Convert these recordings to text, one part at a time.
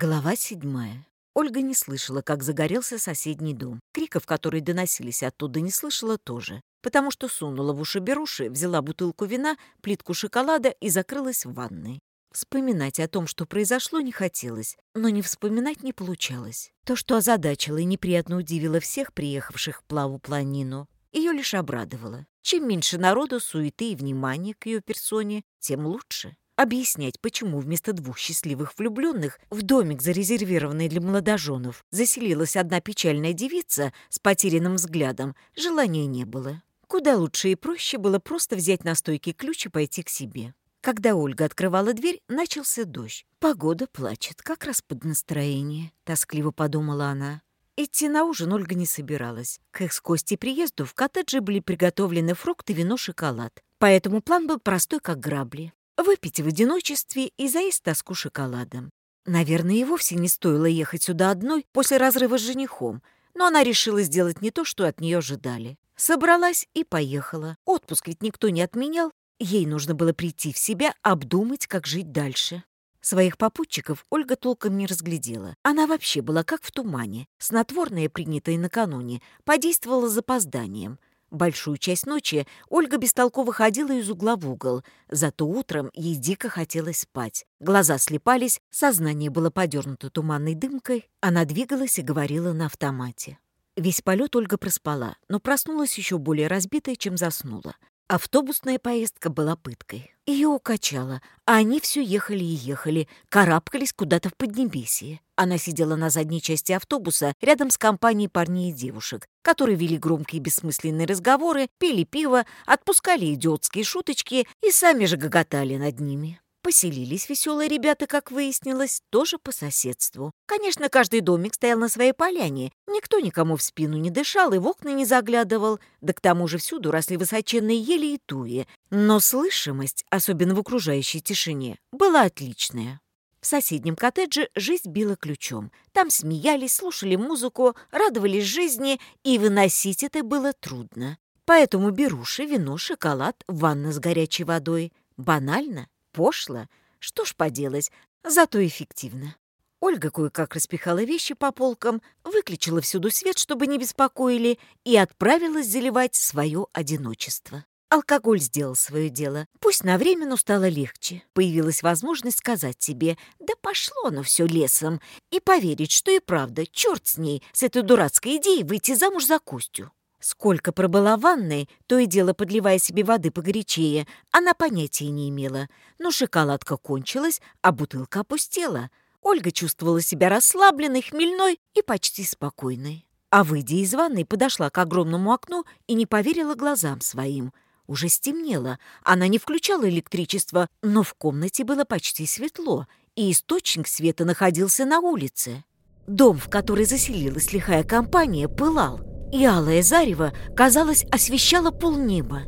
Глава седьмая. Ольга не слышала, как загорелся соседний дом. Криков, которые доносились оттуда, не слышала тоже, потому что сунула в уши беруши, взяла бутылку вина, плитку шоколада и закрылась в ванной. Вспоминать о том, что произошло, не хотелось, но не вспоминать не получалось. То, что озадачило и неприятно удивило всех приехавших в плаву планину, ее лишь обрадовало. Чем меньше народу, суеты и внимания к ее персоне, тем лучше объяснять, почему вместо двух счастливых влюбленных в домик, зарезервированный для молодоженов, заселилась одна печальная девица с потерянным взглядом, желания не было. Куда лучше и проще было просто взять на стойке ключ и пойти к себе. Когда Ольга открывала дверь, начался дождь. «Погода плачет, как раз под настроение», — тоскливо подумала она. Идти на ужин Ольга не собиралась. К их с Костей приезду в коттедже были приготовлены фрукты, вино, шоколад. Поэтому план был простой, как грабли выпить в одиночестве и заесть тоску шоколадом. Наверное, и вовсе не стоило ехать сюда одной после разрыва с женихом, но она решила сделать не то, что от нее ожидали. Собралась и поехала. Отпуск ведь никто не отменял. Ей нужно было прийти в себя, обдумать, как жить дальше. Своих попутчиков Ольга толком не разглядела. Она вообще была как в тумане. Снотворное, принятое накануне, подействовало запозданием — Большую часть ночи Ольга бестолково ходила из угла в угол, зато утром ей дико хотелось спать. Глаза слепались, сознание было подернуто туманной дымкой, она двигалась и говорила на автомате. Весь полет Ольга проспала, но проснулась еще более разбитой, чем заснула. Автобусная поездка была пыткой. Ее укачало, а они все ехали и ехали, карабкались куда-то в Поднебесье. Она сидела на задней части автобуса рядом с компанией парней и девушек, которые вели громкие бессмысленные разговоры, пили пиво, отпускали идиотские шуточки и сами же гоготали над ними. Поселились веселые ребята, как выяснилось, тоже по соседству. Конечно, каждый домик стоял на своей поляне. Никто никому в спину не дышал и в окна не заглядывал. Да к тому же всюду росли высоченные ели и туи. Но слышимость, особенно в окружающей тишине, была отличная. В соседнем коттедже жизнь била ключом. Там смеялись, слушали музыку, радовались жизни, и выносить это было трудно. Поэтому беруши, вино, шоколад, ванна с горячей водой. Банально, пошло. Что ж поделать, зато эффективно. Ольга кое-как распихала вещи по полкам, выключила всюду свет, чтобы не беспокоили, и отправилась заливать свое одиночество. Алкоголь сделал свое дело. Пусть на время, но стало легче. Появилась возможность сказать себе «Да пошло оно все лесом!» и поверить, что и правда, черт с ней, с этой дурацкой идеей выйти замуж за Костю. Сколько пробыла в ванной, то и дело подливая себе воды погорячее, она понятия не имела. Но шоколадка кончилась, а бутылка опустела. Ольга чувствовала себя расслабленной, хмельной и почти спокойной. А выйдя из ванной, подошла к огромному окну и не поверила глазам своим. Уже стемнело, она не включала электричество, но в комнате было почти светло, и источник света находился на улице. Дом, в который заселилась лихая компания, пылал, и алое зарево, казалось, освещало полнеба.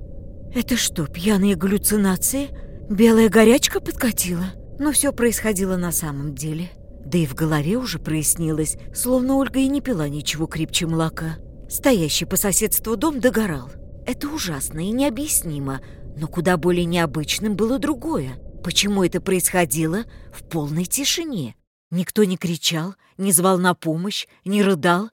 «Это что, пьяные галлюцинации? Белая горячка подкатила?» Но все происходило на самом деле. Да и в голове уже прояснилось, словно Ольга и не пила ничего крепче молока. Стоящий по соседству дом догорал. Это ужасно и необъяснимо, но куда более необычным было другое. Почему это происходило в полной тишине? Никто не кричал, не звал на помощь, не рыдал.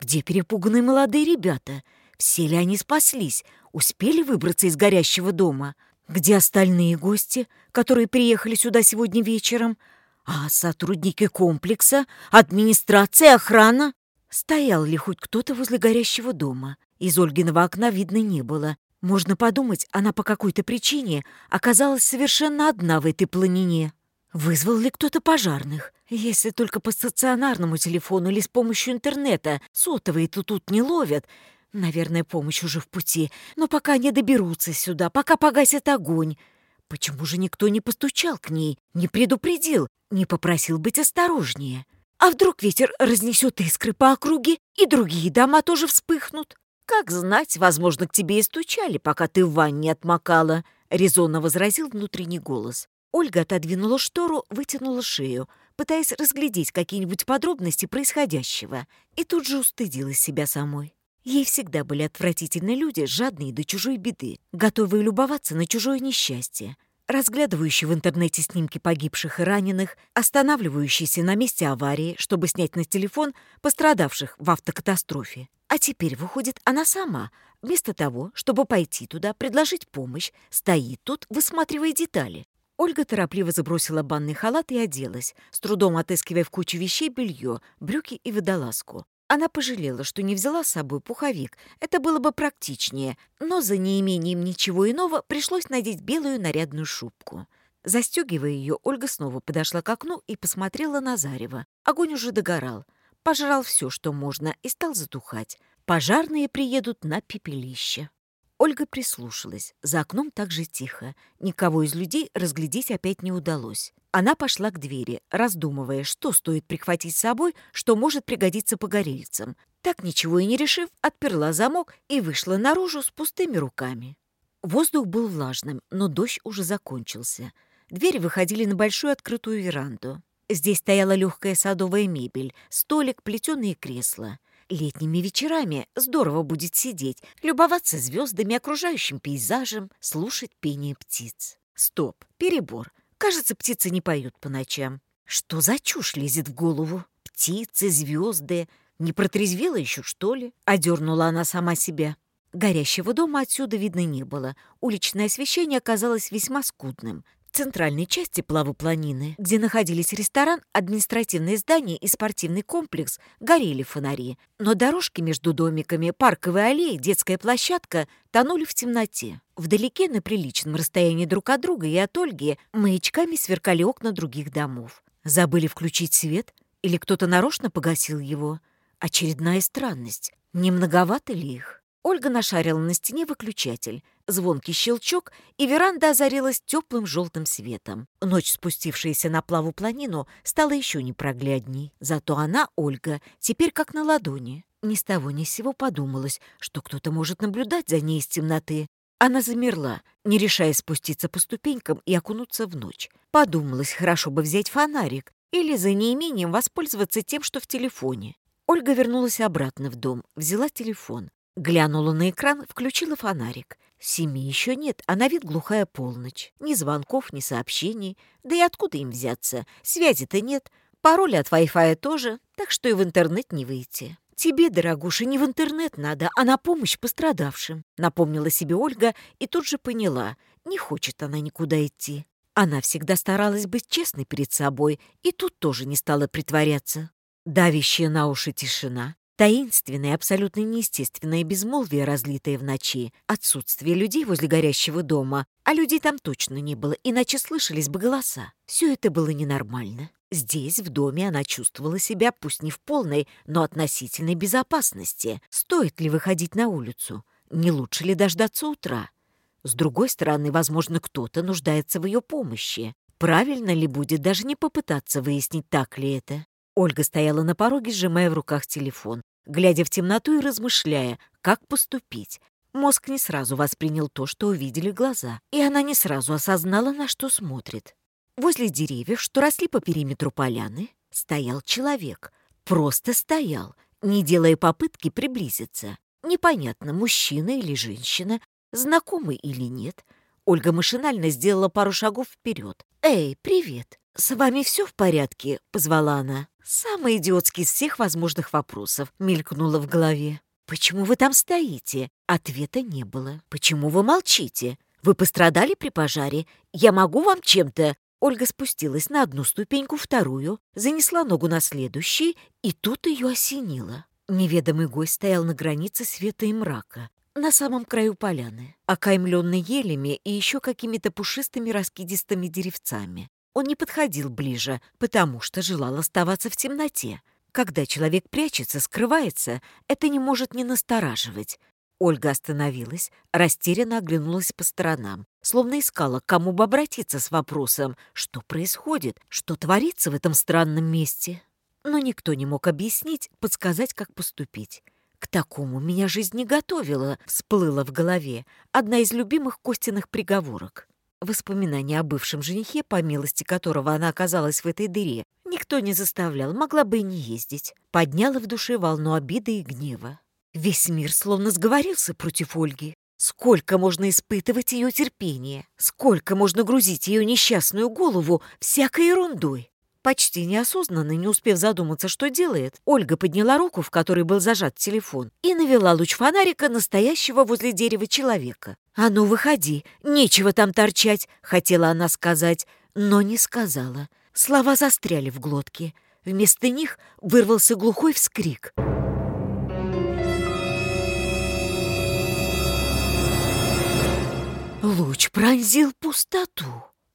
Где перепуганные молодые ребята? Все ли они спаслись? Успели выбраться из горящего дома? Где остальные гости, которые приехали сюда сегодня вечером? А сотрудники комплекса, администрация, охрана? Стоял ли хоть кто-то возле горящего дома? Из Ольгиного окна видно не было. Можно подумать, она по какой-то причине оказалась совершенно одна в этой планине. Вызвал ли кто-то пожарных? Если только по стационарному телефону или с помощью интернета. Сотовые-то тут не ловят. Наверное, помощь уже в пути. Но пока не доберутся сюда, пока погасят огонь. Почему же никто не постучал к ней, не предупредил, не попросил быть осторожнее? А вдруг ветер разнесет искры по округе, и другие дома тоже вспыхнут? Как знать, возможно, к тебе и стучали, пока ты в ванне отмокала, — резонно возразил внутренний голос. Ольга отодвинула штору, вытянула шею, пытаясь разглядеть какие-нибудь подробности происходящего, и тут же устыдила себя самой. Ей всегда были отвратительны люди, жадные до чужой беды, готовые любоваться на чужое несчастье разглядывающий в интернете снимки погибших и раненых, останавливающийся на месте аварии, чтобы снять на телефон пострадавших в автокатастрофе. А теперь выходит она сама, вместо того, чтобы пойти туда, предложить помощь, стоит тут, высматривая детали. Ольга торопливо забросила банный халат и оделась, с трудом отыскивая в куче вещей белье, брюки и водолазку. Она пожалела, что не взяла с собой пуховик, это было бы практичнее, но за неимением ничего иного пришлось надеть белую нарядную шубку. Застегивая ее, Ольга снова подошла к окну и посмотрела на зарево. Огонь уже догорал. Пожрал все, что можно, и стал затухать. Пожарные приедут на пепелище. Ольга прислушалась. За окном так же тихо. Никого из людей разглядеть опять не удалось. Она пошла к двери, раздумывая, что стоит прихватить с собой, что может пригодиться погорельцам. Так ничего и не решив, отперла замок и вышла наружу с пустыми руками. Воздух был влажным, но дождь уже закончился. Двери выходили на большую открытую веранду. Здесь стояла легкая садовая мебель, столик, плетеные кресла — Летними вечерами здорово будет сидеть, любоваться звездами, окружающим пейзажем, слушать пение птиц. Стоп, перебор. Кажется, птицы не поют по ночам. Что за чушь лезет в голову? Птицы, звезды. Не протрезвела еще, что ли? Одернула она сама себя. Горящего дома отсюда видно не было. Уличное освещение оказалось весьма скудным центральной части плаву-планины, где находились ресторан, административные здания и спортивный комплекс, горели фонари. Но дорожки между домиками, парковые аллеи, детская площадка тонули в темноте. Вдалеке, на приличном расстоянии друг от друга и от Ольги, маячками сверкали окна других домов. Забыли включить свет? Или кто-то нарочно погасил его? Очередная странность. Не многовато ли их? Ольга нашарила на стене выключатель. Звонкий щелчок, и веранда озарилась теплым желтым светом. Ночь, спустившаяся на плаву планину, стала еще непроглядней. Зато она, Ольга, теперь как на ладони. Ни с того ни с сего подумалось, что кто-то может наблюдать за ней из темноты. Она замерла, не решая спуститься по ступенькам и окунуться в ночь. Подумалось, хорошо бы взять фонарик или за неимением воспользоваться тем, что в телефоне. Ольга вернулась обратно в дом, взяла телефон. Глянула на экран, включила фонарик. Семи еще нет, а на вид глухая полночь. Ни звонков, ни сообщений. Да и откуда им взяться? Связи-то нет. Пароля от Wi-Fi тоже, так что и в интернет не выйти. «Тебе, дорогуша, не в интернет надо, а на помощь пострадавшим», — напомнила себе Ольга и тут же поняла, не хочет она никуда идти. Она всегда старалась быть честной перед собой и тут тоже не стала притворяться. Давящая на уши тишина, Таинственное, абсолютно неестественное безмолвие, разлитое в ночи, отсутствие людей возле горящего дома, а людей там точно не было, иначе слышались бы голоса. Все это было ненормально. Здесь, в доме, она чувствовала себя, пусть не в полной, но относительной безопасности. Стоит ли выходить на улицу? Не лучше ли дождаться утра? С другой стороны, возможно, кто-то нуждается в ее помощи. Правильно ли будет даже не попытаться выяснить, так ли это? Ольга стояла на пороге, сжимая в руках телефон глядя в темноту и размышляя, как поступить. Мозг не сразу воспринял то, что увидели глаза, и она не сразу осознала, на что смотрит. Возле деревьев, что росли по периметру поляны, стоял человек. Просто стоял, не делая попытки приблизиться. Непонятно, мужчина или женщина, знакомый или нет — Ольга машинально сделала пару шагов вперед. «Эй, привет! С вами все в порядке?» — позвала она. «Самый идиотский из всех возможных вопросов», — мелькнуло в голове. «Почему вы там стоите?» Ответа не было. «Почему вы молчите? Вы пострадали при пожаре? Я могу вам чем-то?» Ольга спустилась на одну ступеньку, вторую, занесла ногу на следующий, и тут ее осенило. Неведомый гость стоял на границе света и мрака на самом краю поляны, окаймленной елями и еще какими-то пушистыми раскидистыми деревцами. Он не подходил ближе, потому что желал оставаться в темноте. Когда человек прячется, скрывается, это не может не настораживать. Ольга остановилась, растерянно оглянулась по сторонам, словно искала, к кому бы обратиться с вопросом, что происходит, что творится в этом странном месте. Но никто не мог объяснить, подсказать, как поступить. К такому меня жизнь не готовила, всплыла в голове одна из любимых Костиных приговорок. Воспоминания о бывшем женихе, по милости которого она оказалась в этой дыре, никто не заставлял, могла бы и не ездить. Подняла в душе волну обиды и гнева. Весь мир словно сговорился против Ольги. Сколько можно испытывать ее терпение? Сколько можно грузить ее несчастную голову всякой ерундой? Почти неосознанно, не успев задуматься, что делает, Ольга подняла руку, в которой был зажат телефон, и навела луч фонарика настоящего возле дерева человека. «А ну, выходи! Нечего там торчать!» — хотела она сказать, но не сказала. Слова застряли в глотке. Вместо них вырвался глухой вскрик. Луч пронзил пустоту.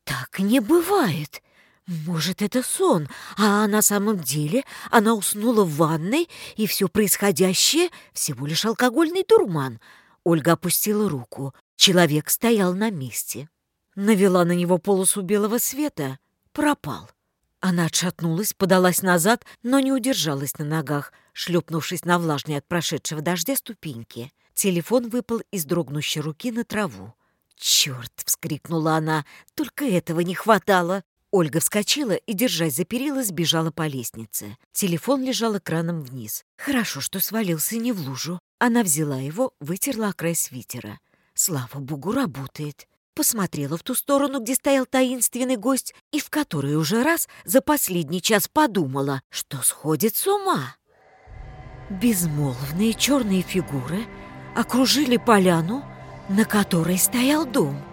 Так не бывает. Может, это сон, а на самом деле она уснула в ванной, и все происходящее — всего лишь алкогольный дурман. Ольга опустила руку. Человек стоял на месте. Навела на него полосу белого света. Пропал. Она отшатнулась, подалась назад, но не удержалась на ногах, шлепнувшись на влажные от прошедшего дождя ступеньки. Телефон выпал из дрогнущей руки на траву. «Черт!» — вскрикнула она. «Только этого не хватало!» Ольга вскочила и, держась за перила, сбежала по лестнице. Телефон лежал экраном вниз. Хорошо, что свалился не в лужу. Она взяла его, вытерла край свитера. Слава богу, работает. Посмотрела в ту сторону, где стоял таинственный гость, и в которой уже раз за последний час подумала, что сходит с ума. Безмолвные черные фигуры окружили поляну, на которой стоял дом.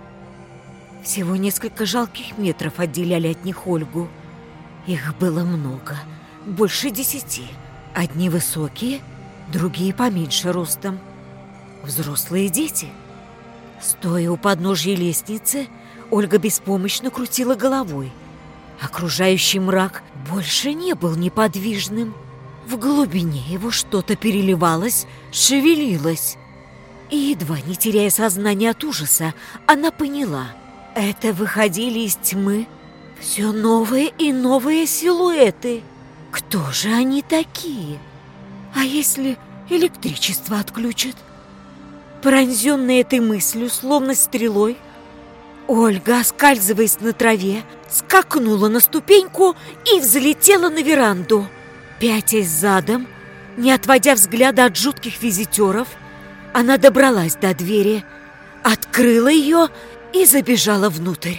Всего несколько жалких метров отделяли от них Ольгу. Их было много, больше десяти. Одни высокие, другие поменьше ростом. Взрослые дети. Стоя у подножья лестницы, Ольга беспомощно крутила головой. Окружающий мрак больше не был неподвижным. В глубине его что-то переливалось, шевелилось. И едва не теряя сознания от ужаса, она поняла — это выходили из тьмы все новые и новые силуэты. Кто же они такие? А если электричество отключат? Пронзенная этой мыслью, словно стрелой, Ольга, оскальзываясь на траве, скакнула на ступеньку и взлетела на веранду. Пятясь задом, не отводя взгляда от жутких визитеров, она добралась до двери, открыла ее и забежала внутрь.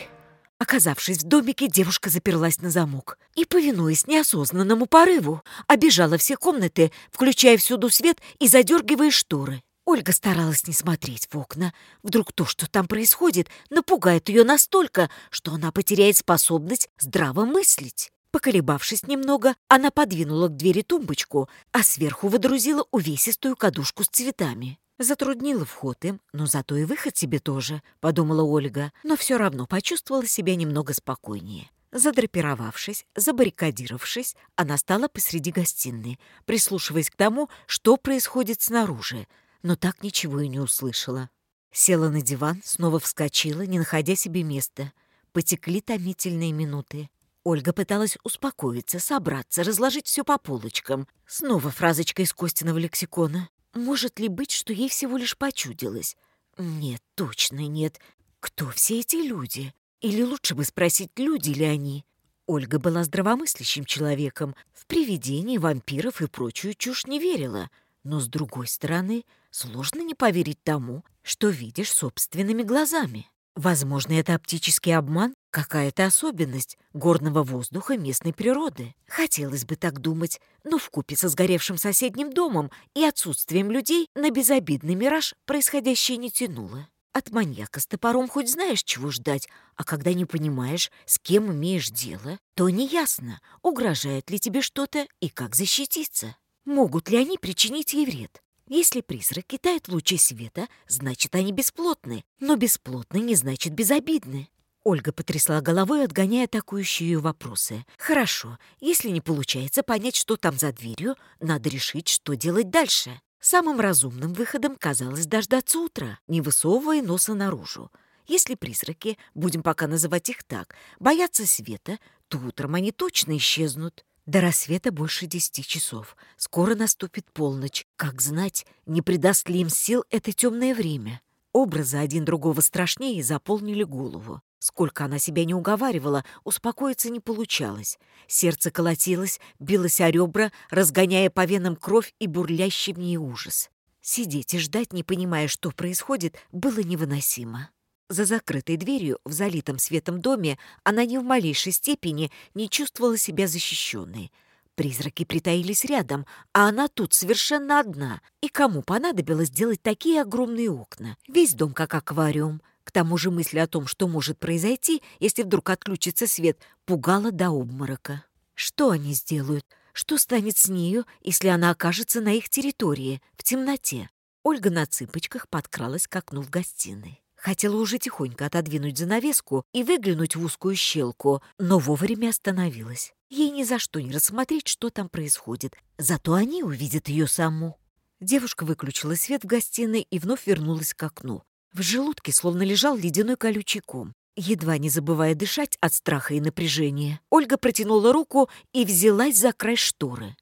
Оказавшись в домике, девушка заперлась на замок и, повинуясь неосознанному порыву, обежала все комнаты, включая всюду свет и задергивая шторы. Ольга старалась не смотреть в окна. Вдруг то, что там происходит, напугает ее настолько, что она потеряет способность здраво мыслить. Поколебавшись немного, она подвинула к двери тумбочку, а сверху водрузила увесистую кадушку с цветами. Затруднила вход им, но зато и выход себе тоже, подумала Ольга, но все равно почувствовала себя немного спокойнее. Задрапировавшись, забаррикадировавшись, она стала посреди гостиной, прислушиваясь к тому, что происходит снаружи, но так ничего и не услышала. Села на диван, снова вскочила, не находя себе места. Потекли томительные минуты. Ольга пыталась успокоиться, собраться, разложить все по полочкам. Снова фразочка из Костиного лексикона. Может ли быть, что ей всего лишь почудилось? Нет, точно нет. Кто все эти люди? Или лучше бы спросить, люди ли они? Ольга была здравомыслящим человеком, в привидений, вампиров и прочую чушь не верила. Но, с другой стороны, сложно не поверить тому, что видишь собственными глазами. Возможно, это оптический обман, какая-то особенность горного воздуха местной природы. Хотелось бы так думать, но вкупе со сгоревшим соседним домом и отсутствием людей на безобидный мираж происходящее не тянуло. От маньяка с топором хоть знаешь, чего ждать, а когда не понимаешь, с кем имеешь дело, то неясно, угрожает ли тебе что-то и как защититься. Могут ли они причинить ей вред? Если призраки тают лучи света, значит, они бесплотны. Но бесплотны не значит безобидны. Ольга потрясла головой, отгоняя атакующие ее вопросы. «Хорошо, если не получается понять, что там за дверью, надо решить, что делать дальше». Самым разумным выходом казалось дождаться утра, не высовывая носа наружу. Если призраки, будем пока называть их так, боятся света, то утром они точно исчезнут. До рассвета больше десяти часов. Скоро наступит полночь, как знать, не придаст ли им сил это темное время? Образы один другого страшнее заполнили голову. Сколько она себя не уговаривала, успокоиться не получалось. Сердце колотилось, билось о ребра, разгоняя по венам кровь и бурлящий в ней ужас. Сидеть и ждать, не понимая, что происходит, было невыносимо. За закрытой дверью в залитом светом доме она ни в малейшей степени не чувствовала себя защищенной — Призраки притаились рядом, а она тут совершенно одна. И кому понадобилось делать такие огромные окна? Весь дом как аквариум. К тому же мысль о том, что может произойти, если вдруг отключится свет, пугала до обморока. Что они сделают? Что станет с нею, если она окажется на их территории, в темноте? Ольга на цыпочках подкралась к окну в гостиной. Хотела уже тихонько отодвинуть занавеску и выглянуть в узкую щелку, но вовремя остановилась. Ей ни за что не рассмотреть, что там происходит. Зато они увидят ее саму. Девушка выключила свет в гостиной и вновь вернулась к окну. В желудке словно лежал ледяной колючий ком. Едва не забывая дышать от страха и напряжения, Ольга протянула руку и взялась за край шторы.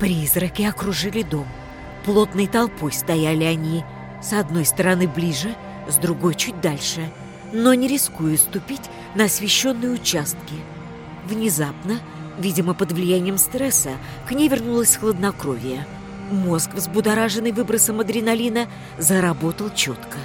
Призраки окружили дом. Плотной толпой стояли они. С одной стороны ближе, с другой чуть дальше, но не рискуя ступить на освещенные участки. Внезапно Видимо, под влиянием стресса к ней вернулось хладнокровие. Мозг, взбудораженный выбросом адреналина, заработал четко.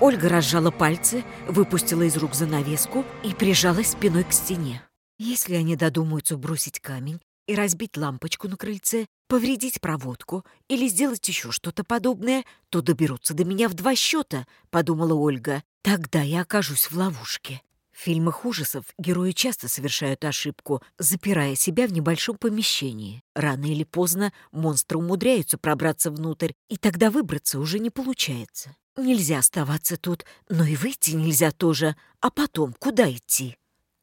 Ольга разжала пальцы, выпустила из рук занавеску и прижалась спиной к стене. Если они додумаются бросить камень и разбить лампочку на крыльце, повредить проводку или сделать еще что-то подобное, то доберутся до меня в два счета, подумала Ольга. Тогда я окажусь в ловушке. В фильмах ужасов герои часто совершают ошибку, запирая себя в небольшом помещении. Рано или поздно монстры умудряются пробраться внутрь, и тогда выбраться уже не получается. Нельзя оставаться тут, но и выйти нельзя тоже. А потом куда идти?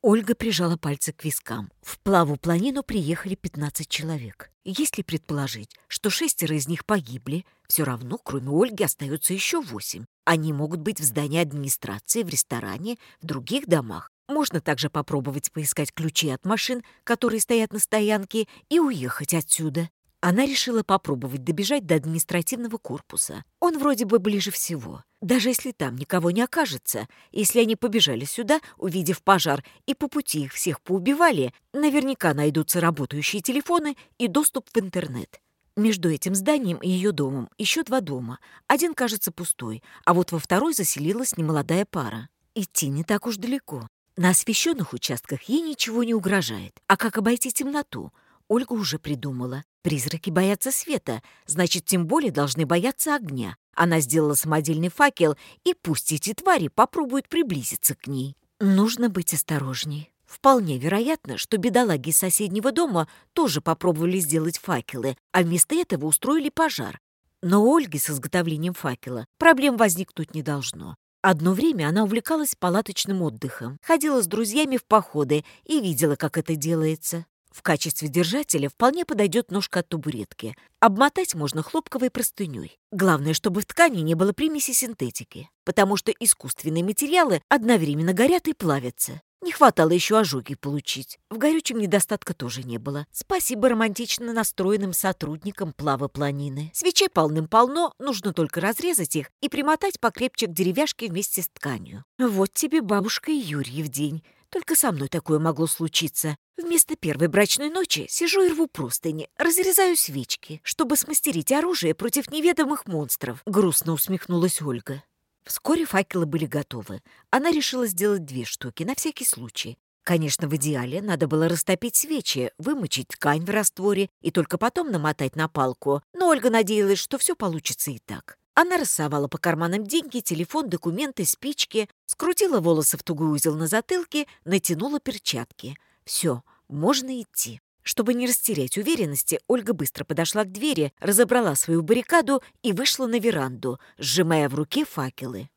Ольга прижала пальцы к вискам. В плаву планину приехали 15 человек. Если предположить, что шестеро из них погибли, все равно, кроме Ольги, остается еще восемь. Они могут быть в здании администрации, в ресторане, в других домах. Можно также попробовать поискать ключи от машин, которые стоят на стоянке, и уехать отсюда. Она решила попробовать добежать до административного корпуса. Он вроде бы ближе всего. Даже если там никого не окажется, если они побежали сюда, увидев пожар, и по пути их всех поубивали, наверняка найдутся работающие телефоны и доступ в интернет. Между этим зданием и ее домом еще два дома. Один кажется пустой, а вот во второй заселилась немолодая пара. Идти не так уж далеко. На освещенных участках ей ничего не угрожает. А как обойти темноту? Ольга уже придумала. Призраки боятся света, значит, тем более должны бояться огня. Она сделала самодельный факел, и пусть эти твари попробуют приблизиться к ней. Нужно быть осторожней. Вполне вероятно, что бедолаги из соседнего дома тоже попробовали сделать факелы, а вместо этого устроили пожар. Но у Ольги с изготовлением факела проблем возникнуть не должно. Одно время она увлекалась палаточным отдыхом, ходила с друзьями в походы и видела, как это делается. В качестве держателя вполне подойдет ножка от табуретки. Обмотать можно хлопковой простыней. Главное, чтобы в ткани не было примеси синтетики, потому что искусственные материалы одновременно горят и плавятся. Не хватало еще ожоги получить. В горючем недостатка тоже не было. Спасибо романтично настроенным сотрудникам плава планины. Свечей полным-полно, нужно только разрезать их и примотать покрепче к деревяшке вместе с тканью. Вот тебе бабушка и Юрьев день. Только со мной такое могло случиться. Вместо первой брачной ночи сижу и рву простыни, разрезаю свечки, чтобы смастерить оружие против неведомых монстров», — грустно усмехнулась Ольга. Вскоре факелы были готовы. Она решила сделать две штуки, на всякий случай. Конечно, в идеале надо было растопить свечи, вымочить ткань в растворе и только потом намотать на палку, но Ольга надеялась, что все получится и так. Она рассовала по карманам деньги, телефон, документы, спички, скрутила волосы в тугой узел на затылке, натянула перчатки. Все, можно идти. Чтобы не растерять уверенности, Ольга быстро подошла к двери, разобрала свою баррикаду и вышла на веранду, сжимая в руке факелы.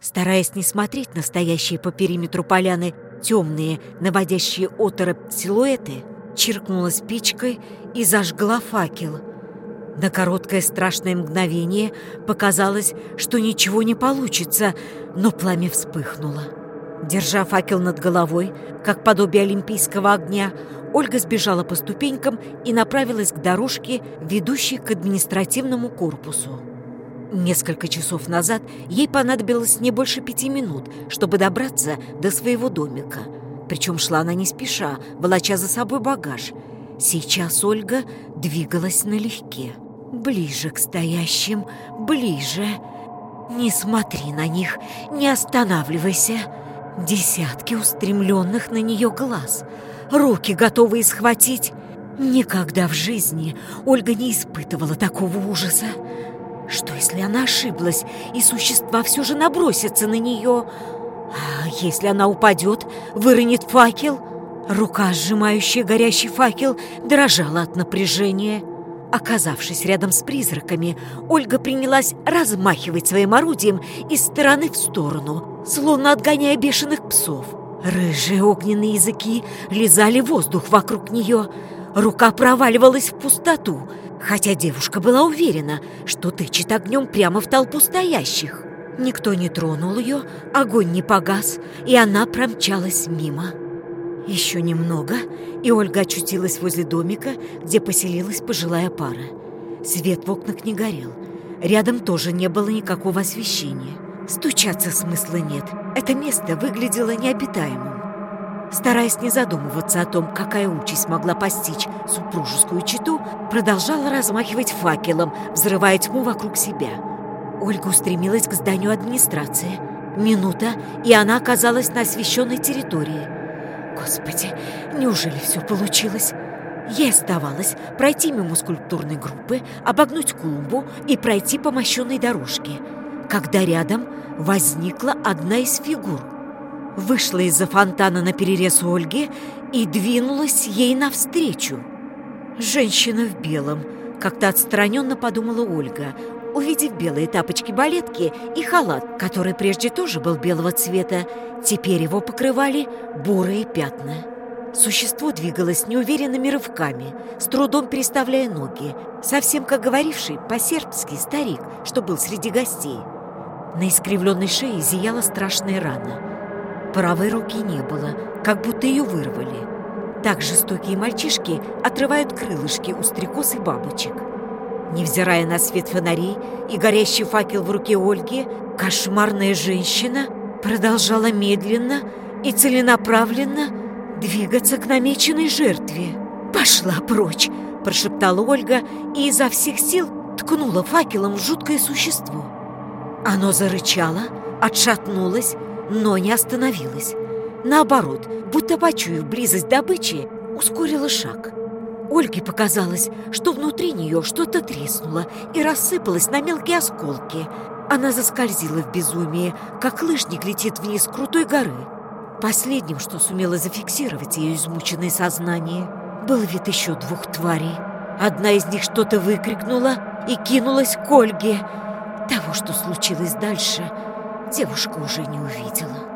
Стараясь не смотреть на стоящие по периметру поляны темные, наводящие оторопь силуэты, чиркнула спичкой и зажгла факел — на короткое страшное мгновение показалось, что ничего не получится, но пламя вспыхнуло. Держа факел над головой, как подобие олимпийского огня, Ольга сбежала по ступенькам и направилась к дорожке, ведущей к административному корпусу. Несколько часов назад ей понадобилось не больше пяти минут, чтобы добраться до своего домика. Причем шла она не спеша, волоча за собой багаж. Сейчас Ольга двигалась налегке. Ближе к стоящим, ближе. Не смотри на них, не останавливайся. Десятки устремленных на нее глаз, руки готовы схватить. Никогда в жизни Ольга не испытывала такого ужаса. Что, если она ошиблась, и существа все же набросятся на нее? А если она упадет, выронит факел? Рука, сжимающая горящий факел, дрожала от напряжения. Оказавшись рядом с призраками, Ольга принялась размахивать своим орудием из стороны в сторону, словно отгоняя бешеных псов. Рыжие огненные языки лизали воздух вокруг нее. Рука проваливалась в пустоту, хотя девушка была уверена, что тычет огнем прямо в толпу стоящих. Никто не тронул ее, огонь не погас, и она промчалась мимо. Еще немного, и Ольга очутилась возле домика, где поселилась пожилая пара. Свет в окнах не горел. Рядом тоже не было никакого освещения. Стучаться смысла нет. Это место выглядело необитаемым. Стараясь не задумываться о том, какая участь могла постичь супружескую читу, продолжала размахивать факелом, взрывая тьму вокруг себя. Ольга устремилась к зданию администрации. Минута, и она оказалась на освещенной территории – Господи, неужели все получилось? Ей оставалось пройти мимо скульптурной группы, обогнуть клумбу и пройти по мощенной дорожке, когда рядом возникла одна из фигур. Вышла из-за фонтана на перерез Ольги и двинулась ей навстречу. Женщина в белом, как-то отстраненно подумала Ольга, Увидев белые тапочки-балетки и халат, который прежде тоже был белого цвета, теперь его покрывали бурые пятна. Существо двигалось неуверенными рывками, с трудом переставляя ноги, совсем как говоривший по-сербски старик, что был среди гостей. На искривленной шее зияла страшная рана. Правой руки не было, как будто ее вырвали. Так жестокие мальчишки отрывают крылышки у стрекоз и бабочек. Невзирая на свет фонарей и горящий факел в руке Ольги, кошмарная женщина продолжала медленно и целенаправленно двигаться к намеченной жертве. «Пошла прочь!» – прошептала Ольга и изо всех сил ткнула факелом в жуткое существо. Оно зарычало, отшатнулось, но не остановилось. Наоборот, будто почуяв близость добычи, ускорило шаг. Ольге показалось, что Внутри нее что-то треснуло и рассыпалось на мелкие осколки. Она заскользила в безумии, как лыжник летит вниз крутой горы. Последним, что сумело зафиксировать ее измученное сознание, был вид еще двух тварей. Одна из них что-то выкрикнула и кинулась к Ольге. Того, что случилось дальше, девушка уже не увидела.